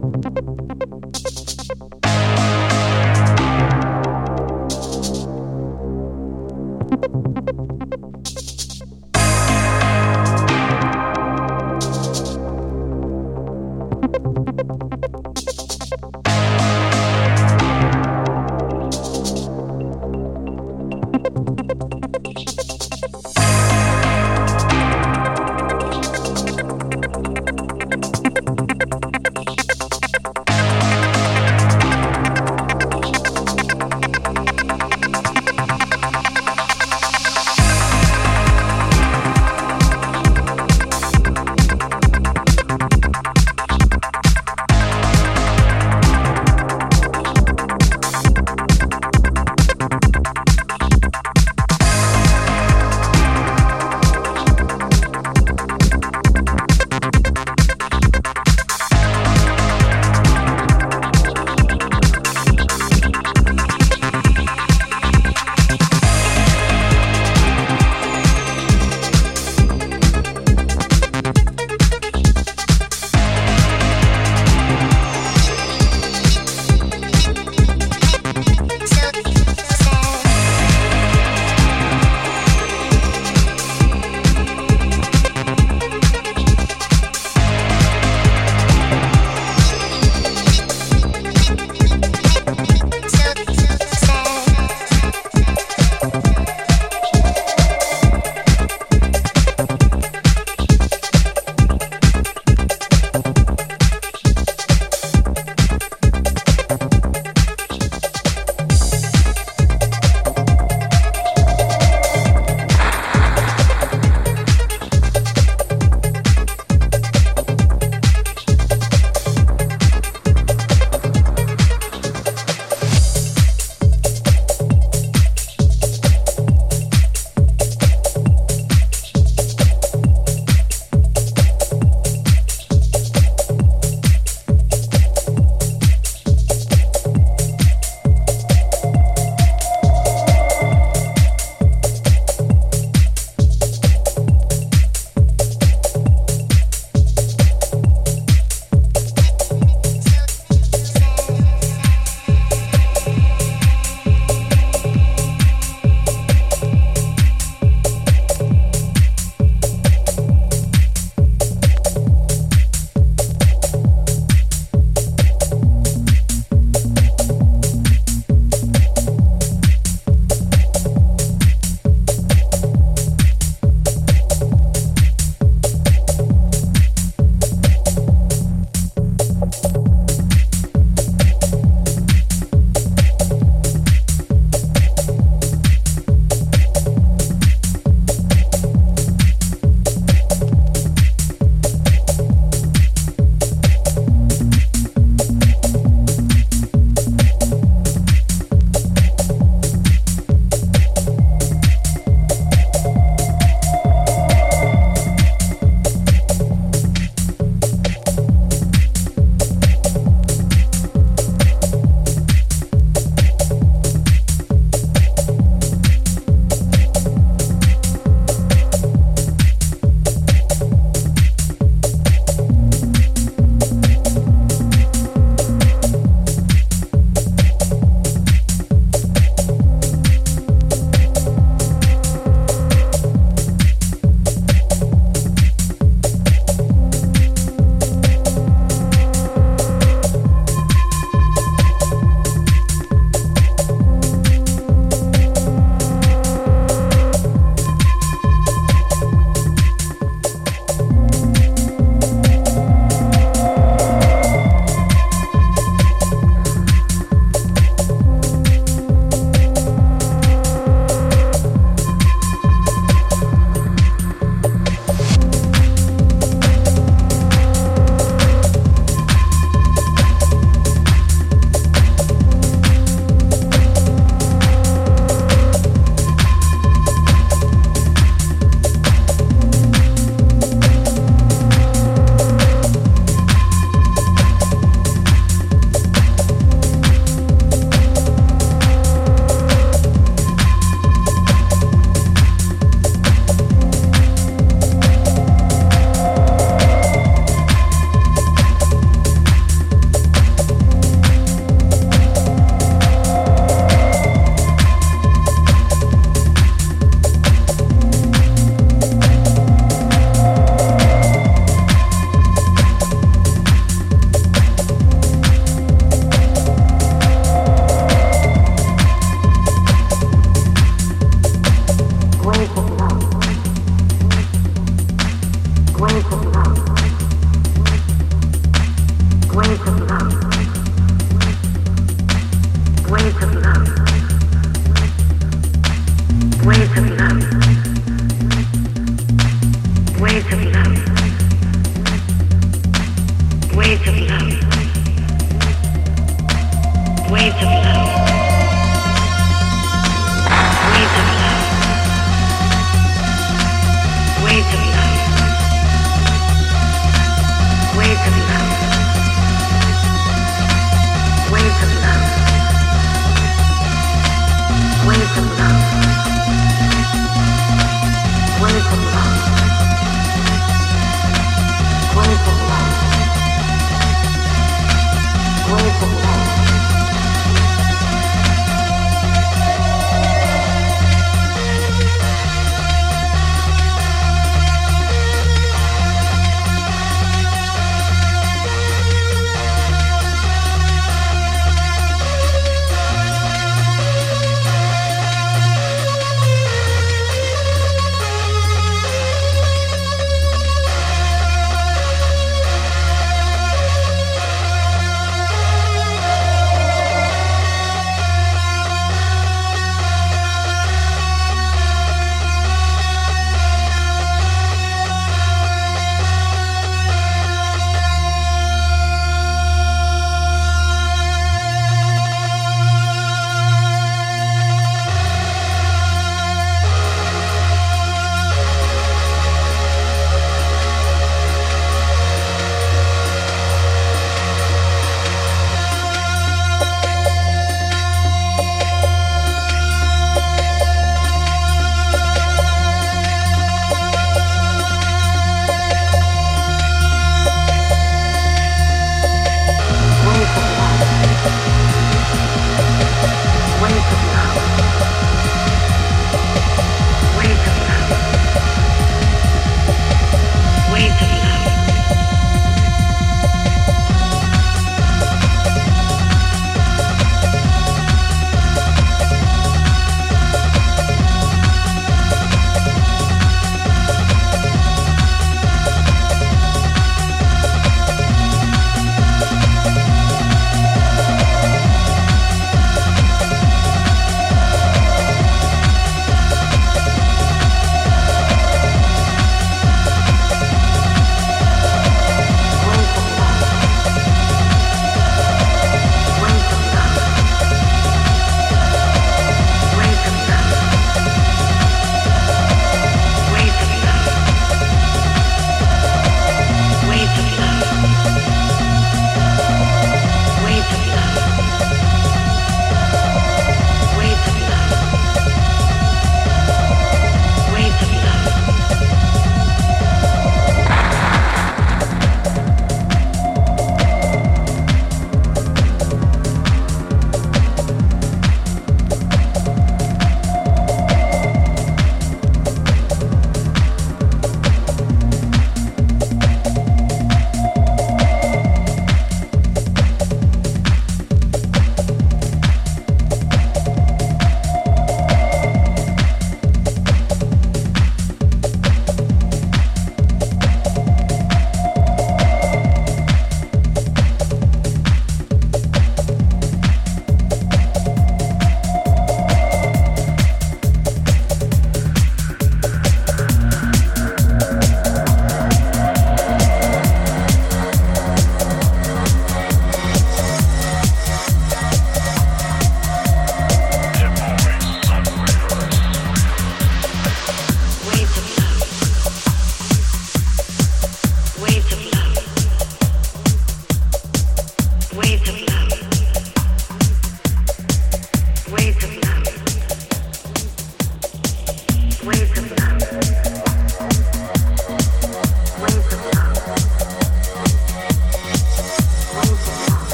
you